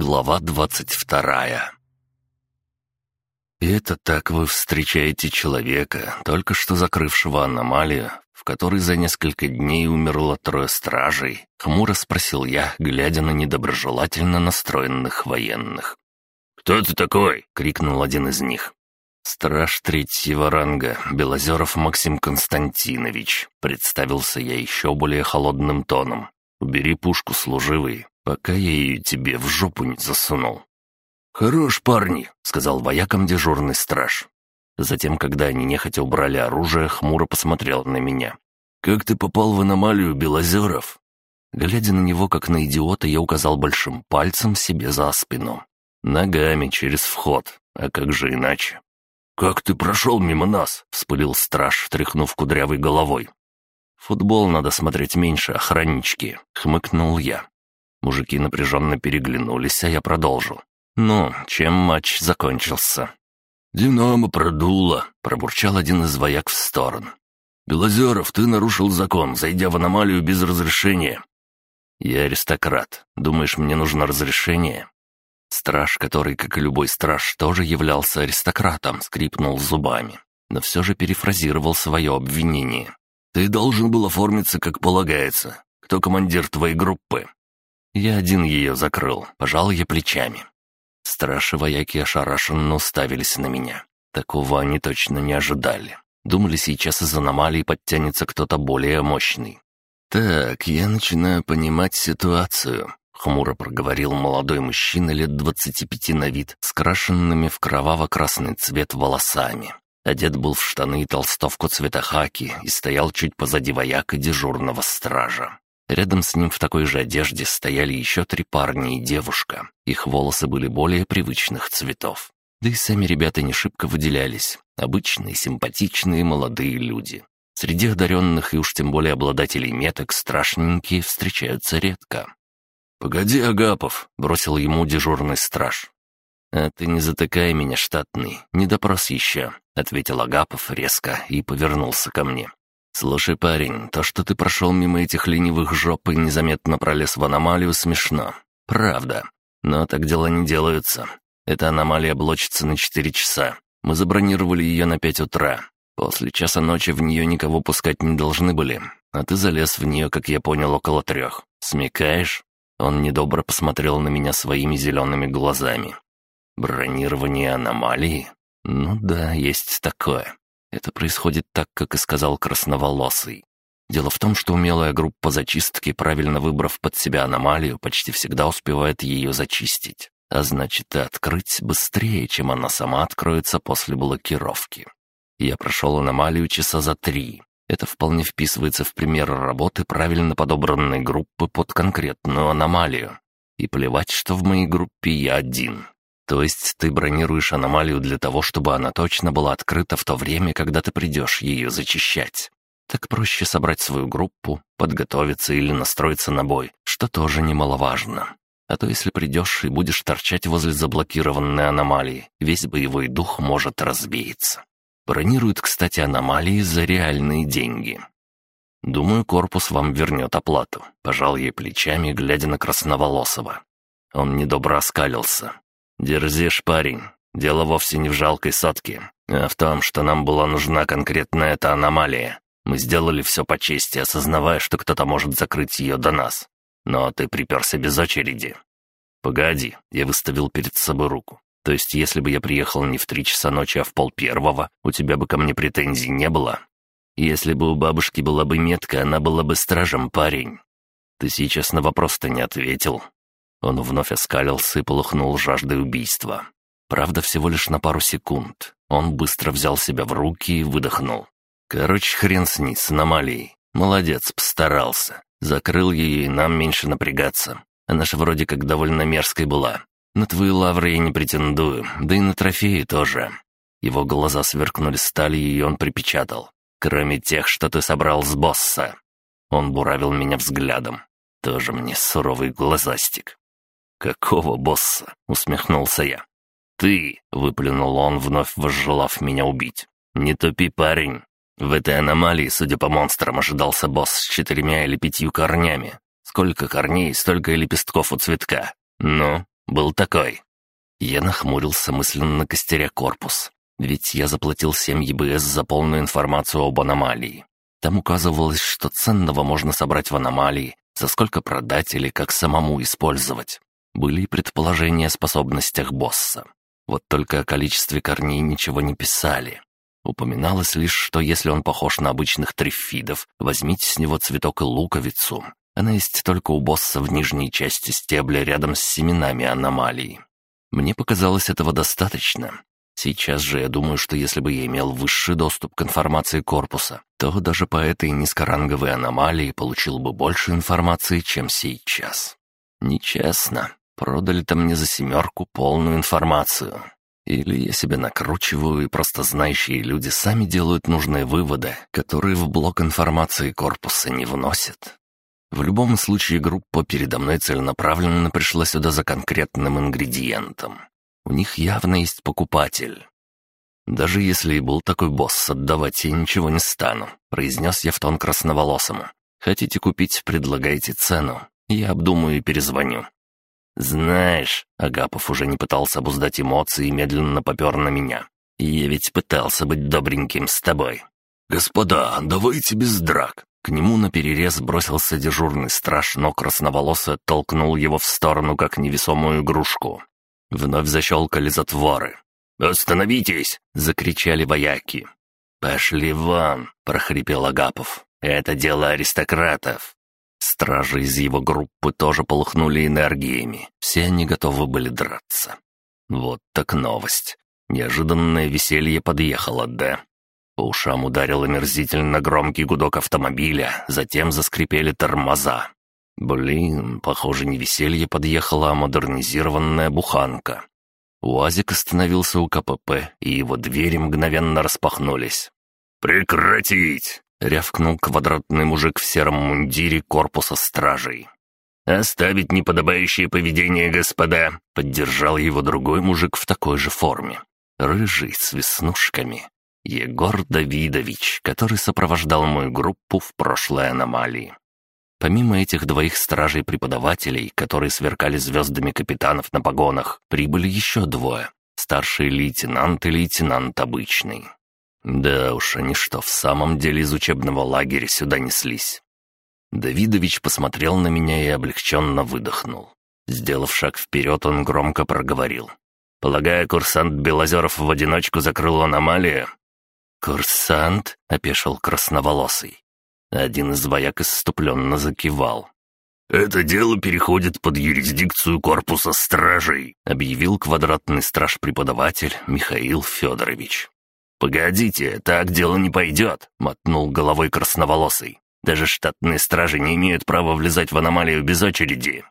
Глава двадцать вторая это так вы встречаете человека, только что закрывшего аномалию, в которой за несколько дней умерло трое стражей, хмуро спросил я, глядя на недоброжелательно настроенных военных. «Кто ты такой?» — крикнул один из них. «Страж третьего ранга, Белозеров Максим Константинович», — представился я еще более холодным тоном. «Убери пушку, служивый, пока я ее тебе в жопу не засунул». «Хорош, парни», — сказал воякам дежурный страж. Затем, когда они нехотя убрали оружие, хмуро посмотрел на меня. «Как ты попал в аномалию, Белозеров?» Глядя на него, как на идиота, я указал большим пальцем себе за спину. «Ногами через вход, а как же иначе?» «Как ты прошел мимо нас?» — вспылил страж, тряхнув кудрявой головой. «Футбол надо смотреть меньше, охраннички», — хмыкнул я. Мужики напряженно переглянулись, а я продолжил. «Ну, чем матч закончился?» «Динамо продуло», — пробурчал один из вояк в сторону. «Белозеров, ты нарушил закон, зайдя в аномалию без разрешения». «Я аристократ. Думаешь, мне нужно разрешение?» Страж, который, как и любой страж, тоже являлся аристократом, скрипнул зубами, но все же перефразировал свое обвинение. «Ты должен был оформиться, как полагается. Кто командир твоей группы?» Я один ее закрыл, пожал я плечами. Страж и вояки ошарашенно уставились на меня. Такого они точно не ожидали. Думали, сейчас из аномалии подтянется кто-то более мощный. «Так, я начинаю понимать ситуацию», — хмуро проговорил молодой мужчина лет двадцати пяти на вид, с крашенными в кроваво-красный цвет волосами. Одет был в штаны и толстовку цвета хаки и стоял чуть позади вояка дежурного стража. Рядом с ним в такой же одежде стояли еще три парня и девушка. Их волосы были более привычных цветов. Да и сами ребята не шибко выделялись. Обычные, симпатичные молодые люди. Среди одаренных и уж тем более обладателей меток страшненькие встречаются редко. «Погоди, Агапов!» — бросил ему дежурный страж. «А ты не затыкай меня, штатный, не допрос еще», — ответил Агапов резко и повернулся ко мне. «Слушай, парень, то, что ты прошел мимо этих ленивых жоп и незаметно пролез в аномалию, смешно. Правда. Но так дела не делаются. Эта аномалия блочится на четыре часа. Мы забронировали ее на пять утра. После часа ночи в нее никого пускать не должны были. А ты залез в нее, как я понял, около трех. Смекаешь?» Он недобро посмотрел на меня своими зелеными глазами. «Бронирование аномалии? Ну да, есть такое. Это происходит так, как и сказал Красноволосый. Дело в том, что умелая группа зачистки, правильно выбрав под себя аномалию, почти всегда успевает ее зачистить. А значит, и открыть быстрее, чем она сама откроется после блокировки. Я прошел аномалию часа за три. Это вполне вписывается в пример работы правильно подобранной группы под конкретную аномалию. И плевать, что в моей группе я один. То есть ты бронируешь аномалию для того, чтобы она точно была открыта в то время, когда ты придешь ее зачищать. Так проще собрать свою группу, подготовиться или настроиться на бой, что тоже немаловажно. А то если придешь и будешь торчать возле заблокированной аномалии, весь боевой дух может разбиться. Бронируют, кстати, аномалии за реальные деньги. Думаю, корпус вам вернет оплату. Пожал ей плечами, глядя на Красноволосого. Он недобро оскалился. «Дерзишь, парень. Дело вовсе не в жалкой сотке, а в том, что нам была нужна конкретно эта аномалия. Мы сделали все по чести, осознавая, что кто-то может закрыть ее до нас. Но ты приперся без очереди». «Погоди», — я выставил перед собой руку. «То есть, если бы я приехал не в три часа ночи, а в пол первого, у тебя бы ко мне претензий не было?» «Если бы у бабушки была бы метка, она была бы стражем, парень». «Ты сейчас на вопрос-то не ответил», он вновь оскалился и полыхнул жаждой убийства. Правда, всего лишь на пару секунд. Он быстро взял себя в руки и выдохнул. «Короче, хрен с ней, с аномалией. Молодец, постарался. Закрыл ее, и нам меньше напрягаться. Она же вроде как довольно мерзкой была. На твои лавры я не претендую, да и на трофеи тоже». Его глаза сверкнули сталью, и он припечатал. «Кроме тех, что ты собрал с босса». Он буравил меня взглядом. Тоже мне суровый глазастик. «Какого босса?» — усмехнулся я. «Ты!» — выплюнул он, вновь возжелав меня убить. «Не тупи, парень. В этой аномалии, судя по монстрам, ожидался босс с четырьмя или пятью корнями. Сколько корней, столько и лепестков у цветка. Ну, Был такой». Я нахмурился, мысленно костеря корпус. Ведь я заплатил 7 ЕБС за полную информацию об аномалии. Там указывалось, что ценного можно собрать в аномалии, за сколько продать или как самому использовать. Были предположения о способностях босса. Вот только о количестве корней ничего не писали. Упоминалось лишь, что если он похож на обычных трифидов, возьмите с него цветок и луковицу. Она есть только у босса в нижней части стебля рядом с семенами аномалии. Мне показалось этого достаточно. Сейчас же я думаю, что если бы я имел высший доступ к информации корпуса, то даже по этой низкоранговой аномалии получил бы больше информации, чем сейчас. Нечестно. Продали-то мне за семерку полную информацию. Или я себя накручиваю, и просто знающие люди сами делают нужные выводы, которые в блок информации корпуса не вносят. В любом случае, группа передо мной целенаправленно пришла сюда за конкретным ингредиентом. У них явно есть покупатель. «Даже если и был такой босс, отдавать я ничего не стану», — произнес я в тон красноволосому. «Хотите купить, предлагайте цену. Я обдумаю и перезвоню». «Знаешь», — Агапов уже не пытался обуздать эмоции и медленно попер на меня. «Я ведь пытался быть добреньким с тобой». «Господа, давайте без драк. К нему на перерез бросился дежурный страж, но красноволосый оттолкнул его в сторону, как невесомую игрушку. Вновь защелкали затворы. «Остановитесь!» — закричали вояки. «Пошли вон!» — прохрипел Агапов. «Это дело аристократов!» Стражи из его группы тоже полыхнули энергиями. Все они готовы были драться. Вот так новость. Неожиданное веселье подъехало, да? По ушам ударил омерзительно громкий гудок автомобиля, затем заскрипели тормоза. Блин, похоже, не веселье подъехала, а модернизированная буханка. УАЗик остановился у КПП, и его двери мгновенно распахнулись. «Прекратить!» — рявкнул квадратный мужик в сером мундире корпуса стражей. «Оставить неподобающее поведение, господа!» — поддержал его другой мужик в такой же форме. Рыжий, с веснушками. Егор Давидович, который сопровождал мою группу в прошлой аномалии. Помимо этих двоих стражей-преподавателей, которые сверкали звездами капитанов на погонах, прибыли еще двое. Старший лейтенант и лейтенант обычный. Да уж, они что, в самом деле из учебного лагеря сюда неслись? Давидович посмотрел на меня и облегченно выдохнул. Сделав шаг вперед, он громко проговорил. «Полагаю, курсант Белозеров в одиночку закрыл аномалию?» «Курсант?» — опешил красноволосый. Один из вояк исступленно закивал. «Это дело переходит под юрисдикцию корпуса стражей», — объявил квадратный страж-преподаватель Михаил Федорович. «Погодите, так дело не пойдет», — мотнул головой красноволосый. «Даже штатные стражи не имеют права влезать в аномалию без очереди.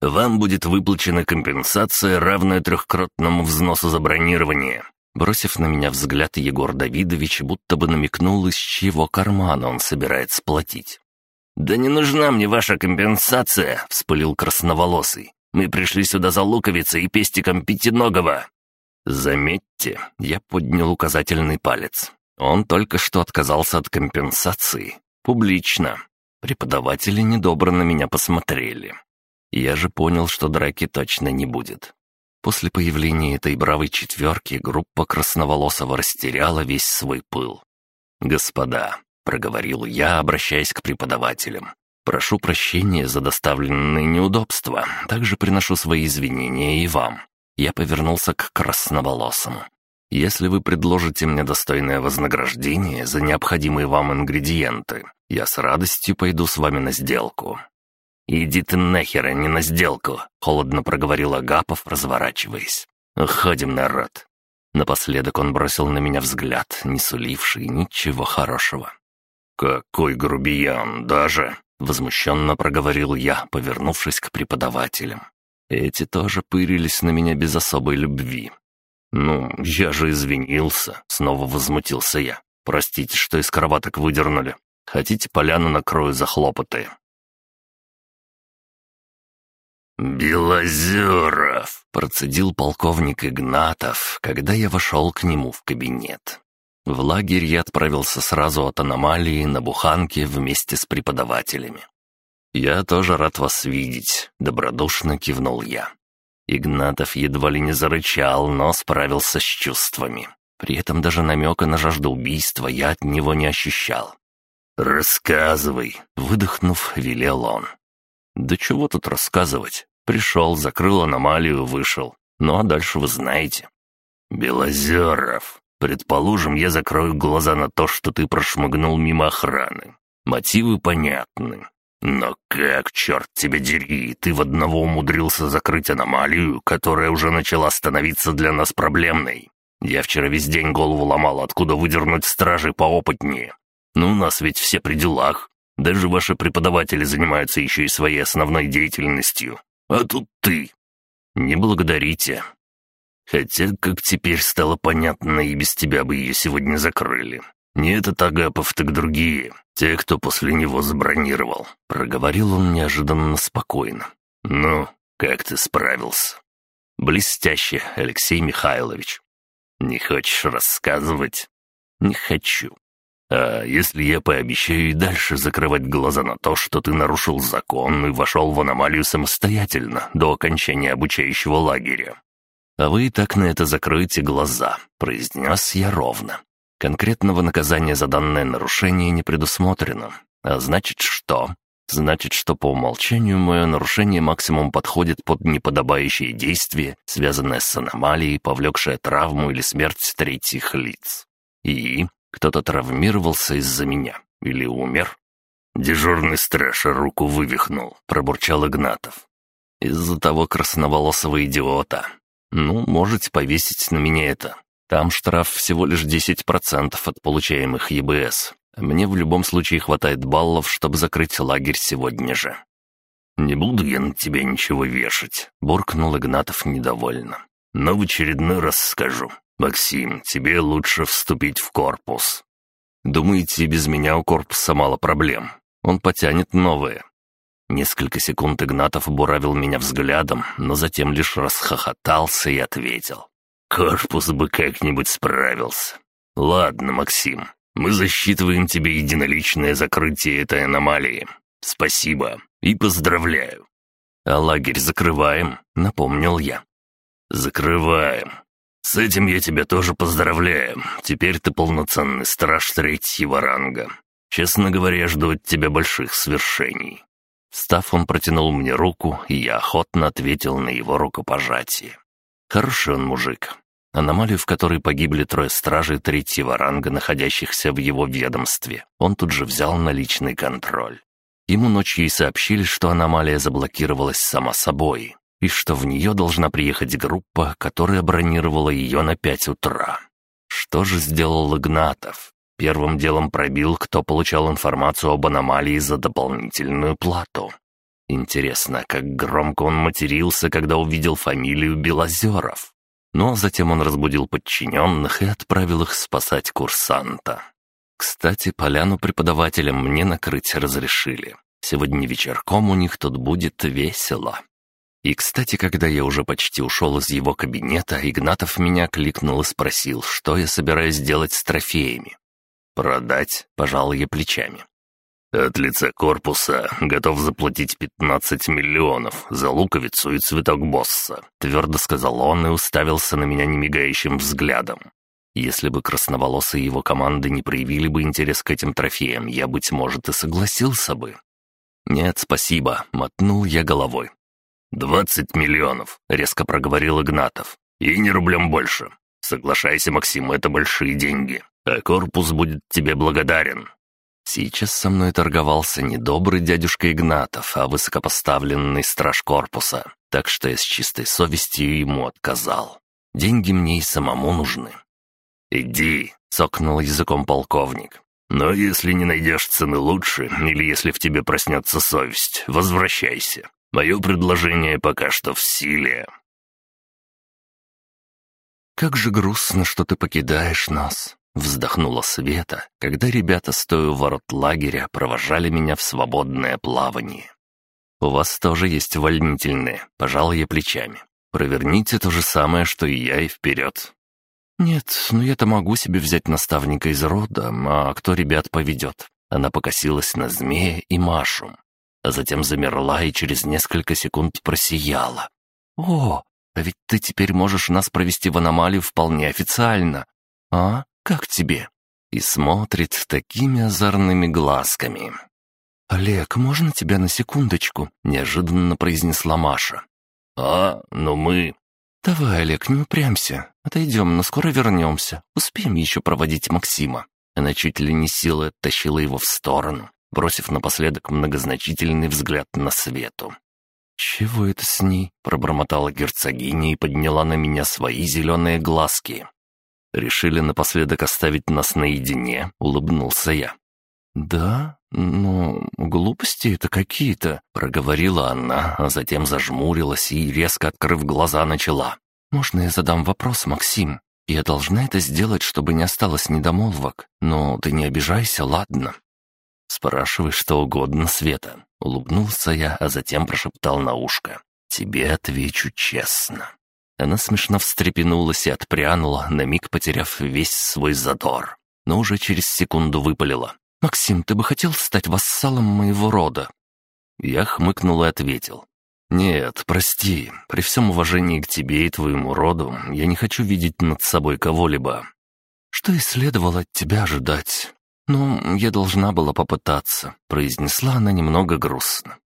Вам будет выплачена компенсация, равная трехкратному взносу за бронирование. Бросив на меня взгляд, Егор Давидович будто бы намекнул, из чего кармана он собирается платить. «Да не нужна мне ваша компенсация!» — вспылил красноволосый. «Мы пришли сюда за луковицей и пестиком пятиногого!» «Заметьте, я поднял указательный палец. Он только что отказался от компенсации. Публично. Преподаватели недобро на меня посмотрели. Я же понял, что драки точно не будет. После появления этой бравой четверки группа Красноволосого растеряла весь свой пыл. «Господа», — проговорил я, обращаясь к преподавателям, «прошу прощения за доставленные неудобства, также приношу свои извинения и вам». Я повернулся к Красноволосому. «Если вы предложите мне достойное вознаграждение за необходимые вам ингредиенты, я с радостью пойду с вами на сделку. «Иди ты нахер, а не на сделку», — холодно проговорил Агапов, разворачиваясь. «Уходим, народ». Напоследок он бросил на меня взгляд, не суливший ничего хорошего. «Какой грубиян, даже!» — возмущенно проговорил я, повернувшись к преподавателям. Эти тоже пырились на меня без особой любви. «Ну, я же извинился», — снова возмутился я. «Простите, что из кроваток выдернули. Хотите, поляну накрою за хлопоты?» «Белозеров!» — процедил полковник Игнатов, когда я вошел к нему в кабинет. В лагерь я отправился сразу от аномалии на буханке вместе с преподавателями. «Я тоже рад вас видеть», — добродушно кивнул я. Игнатов едва ли не зарычал, но справился с чувствами. При этом даже намека на жажду убийства я от него не ощущал. «Рассказывай», — выдохнув, велел он. «Да чего тут рассказывать? Пришел, закрыл аномалию, вышел. Ну а дальше вы знаете». «Белозеров, предположим, я закрою глаза на то, что ты прошмыгнул мимо охраны. Мотивы понятны. Но как, черт тебя дери, ты в одного умудрился закрыть аномалию, которая уже начала становиться для нас проблемной. Я вчера весь день голову ломал, откуда выдернуть стражи поопытнее. Ну, у нас ведь все при делах. Даже ваши преподаватели занимаются еще и своей основной деятельностью. А тут ты. Не благодарите. Хотя, как теперь стало понятно, и без тебя бы ее сегодня закрыли. Не этот Агапов, так другие. Те, кто после него забронировал. Проговорил он неожиданно спокойно. Ну, как ты справился? Блестяще, Алексей Михайлович. Не хочешь рассказывать? Не хочу. А если я пообещаю и дальше закрывать глаза на то, что ты нарушил закон и вошел в аномалию самостоятельно до окончания обучающего лагеря? А вы и так на это закроете глаза, произнес я ровно. Конкретного наказания за данное нарушение не предусмотрено. А значит что? Значит, что по умолчанию мое нарушение максимум подходит под неподобающее действие, связанное с аномалией, повлекшее травму или смерть третьих лиц. И кто-то травмировался из-за меня или умер. «Дежурный страж руку вывихнул», — пробурчал Игнатов. «Из-за того красноволосого идиота. Ну, можете повесить на меня это. Там штраф всего лишь 10% от получаемых ЕБС. Мне в любом случае хватает баллов, чтобы закрыть лагерь сегодня же». «Не буду я на тебя ничего вешать», — буркнул Игнатов недовольно. «Но в очередной раз скажу. Максим, тебе лучше вступить в корпус». «Думаете, без меня у корпуса мало проблем? Он потянет новые». Несколько секунд Игнатов буравил меня взглядом, но затем лишь расхохотался и ответил. «Корпус бы как-нибудь справился. Ладно, Максим, мы засчитываем тебе единоличное закрытие этой аномалии. Спасибо и поздравляю». «А лагерь закрываем», — напомнил я. «Закрываем. С этим я тебя тоже поздравляю. Теперь ты полноценный страж третьего ранга. Честно говоря, жду от тебя больших свершений». Став, он протянул мне руку, и я охотно ответил на его рукопожатие. Хороший он мужик, Аномалию, в которой погибли трое стражей третьего ранга, находящихся в его ведомстве, он тут же взял на личный контроль. Ему ночью и сообщили, что аномалия заблокировалась сама собой, и что в нее должна приехать группа, которая бронировала ее на пять утра. Что же сделал Игнатов? Первым делом пробил, кто получал информацию об аномалии за дополнительную плату. Интересно, как громко он матерился, когда увидел фамилию Белозеров. Но затем он разбудил подчиненных и отправил их спасать курсанта. Кстати, поляну преподавателям мне накрыть разрешили. Сегодня вечерком у них тут будет весело. И, кстати, когда я уже почти ушел из его кабинета, Игнатов меня кликнул и спросил, что я собираюсь делать с трофеями. «Продать», — пожал я плечами. От лица корпуса готов заплатить 15 миллионов за луковицу и цветок босса», — твердо сказал он и уставился на меня немигающим взглядом. Если бы красноволосые его команды не проявили бы интерес к этим трофеям, я, быть может, и согласился бы. «Нет, спасибо», — мотнул я головой. «Двадцать миллионов», — резко проговорил Игнатов. «И не рублем больше. Соглашайся, Максим, это большие деньги, а корпус будет тебе благодарен. Сейчас со мной торговался не добрый дядюшка Игнатов, а высокопоставленный страж корпуса, так что я с чистой совестью ему отказал. Деньги мне и самому нужны. «Иди», — цокнул языком полковник. «Но если не найдешь цены лучше, или если в тебе проснется совесть, возвращайся. Мое предложение пока что в силе». «Как же грустно, что ты покидаешь нас», Вздохнула Света, когда ребята, стоя у ворот лагеря, провожали меня в свободное плавание. «У вас тоже есть увольнительные», — пожал я плечами. «Проверните то же самое, что и я, и вперед». «Нет, ну я-то могу себе взять наставника из рода, а кто ребят поведет?» Она покосилась на змея и Машу, а затем замерла и через несколько секунд просияла. «О, А ведь ты теперь можешь нас провести в аномалию вполне официально. А? Как тебе?» И смотрит такими озорными глазками. «Олег, можно тебя на секундочку?» — неожиданно произнесла Маша. «А, ну мы...» «Давай, Олег, не упрямся. Отойдем, но скоро вернемся. Успеем еще проводить Максима». Она чуть ли не силой оттащила его в сторону, бросив напоследок многозначительный взгляд на свету. «Чего это с ней?» — пробормотала герцогиня и подняла на меня свои зеленые глазки. «Решили напоследок оставить нас наедине?» — улыбнулся я. «Да? Ну, глупости это какие-то», — проговорила она, а затем зажмурилась и, резко открыв глаза, начала. «Можно я задам вопрос, Максим? Я должна это сделать, чтобы не осталось недомолвок, но ты не обижайся, ладно?» «Спрашивай что угодно, Света», — улыбнулся я, а затем прошептал на ушко. «Тебе отвечу честно». Она смешно встрепенулась и отпрянула, на миг потеряв весь свой задор, но уже через секунду выпалила. «Максим, ты бы хотел стать вассалом моего рода?» Я хмыкнул и ответил. «Нет, прости, при всем уважении к тебе и твоему роду, я не хочу видеть над собой кого-либо. Что и следовало от тебя ожидать. «Ну, я должна была попытаться», — произнесла она немного грустно.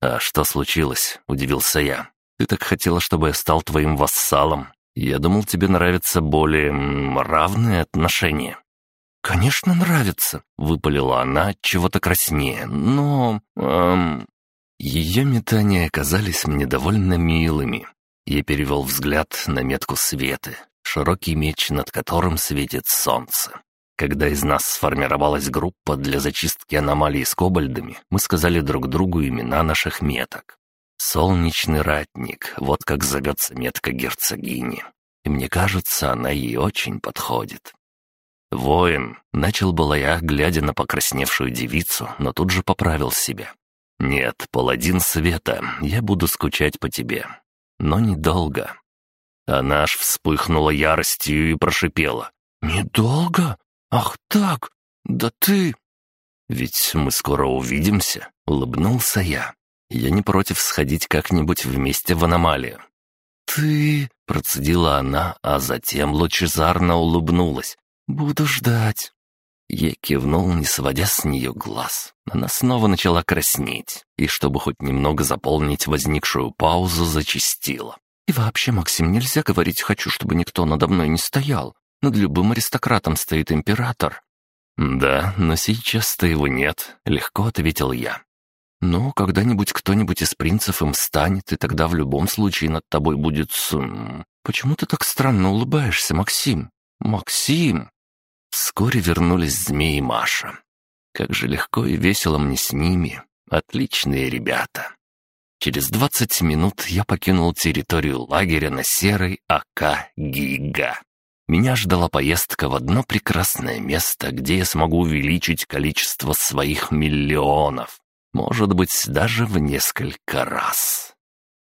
«А что случилось?» — удивился я. «Ты так хотела, чтобы я стал твоим вассалом. Я думал, тебе нравятся более равные отношения». «Конечно, нравится», — выпалила она чего-то краснее, «но...» эм... Ее метания оказались мне довольно милыми. Я перевел взгляд на метку Светы, широкий меч, над которым светит солнце. Когда из нас сформировалась группа для зачистки аномалий с кобальдами, мы сказали друг другу имена наших меток. «Солнечный ратник», вот как зовется метка герцогини. И мне кажется, она ей очень подходит. «Воин», — начал было я, глядя на покрасневшую девицу, но тут же поправил себя. «Нет, паладин света, я буду скучать по тебе. Но недолго». Она аж вспыхнула яростью и прошипела. «Недолго? «Ах так? Да ты...» «Ведь мы скоро увидимся», — улыбнулся я. «Я не против сходить как-нибудь вместе в аномалию». «Ты...» — процедила она, а затем лучезарно улыбнулась. «Буду ждать». Я кивнул, не сводя с нее глаз. Она снова начала краснеть, и чтобы хоть немного заполнить возникшую паузу, зачистила. «И вообще, Максим, нельзя говорить «хочу, чтобы никто надо мной не стоял». Над любым аристократом стоит император». «Да, но сейчас-то его нет», — легко ответил я. «Ну, когда-нибудь кто-нибудь из принцев им станет, и тогда в любом случае над тобой будет... Почему ты так странно улыбаешься, Максим? Максим!» Вскоре вернулись змеи Маша. Как же легко и весело мне с ними. Отличные ребята. Через двадцать минут я покинул территорию лагеря на серой АК «Гига». Меня ждала поездка в одно прекрасное место, где я смогу увеличить количество своих миллионов. Может быть, даже в несколько раз.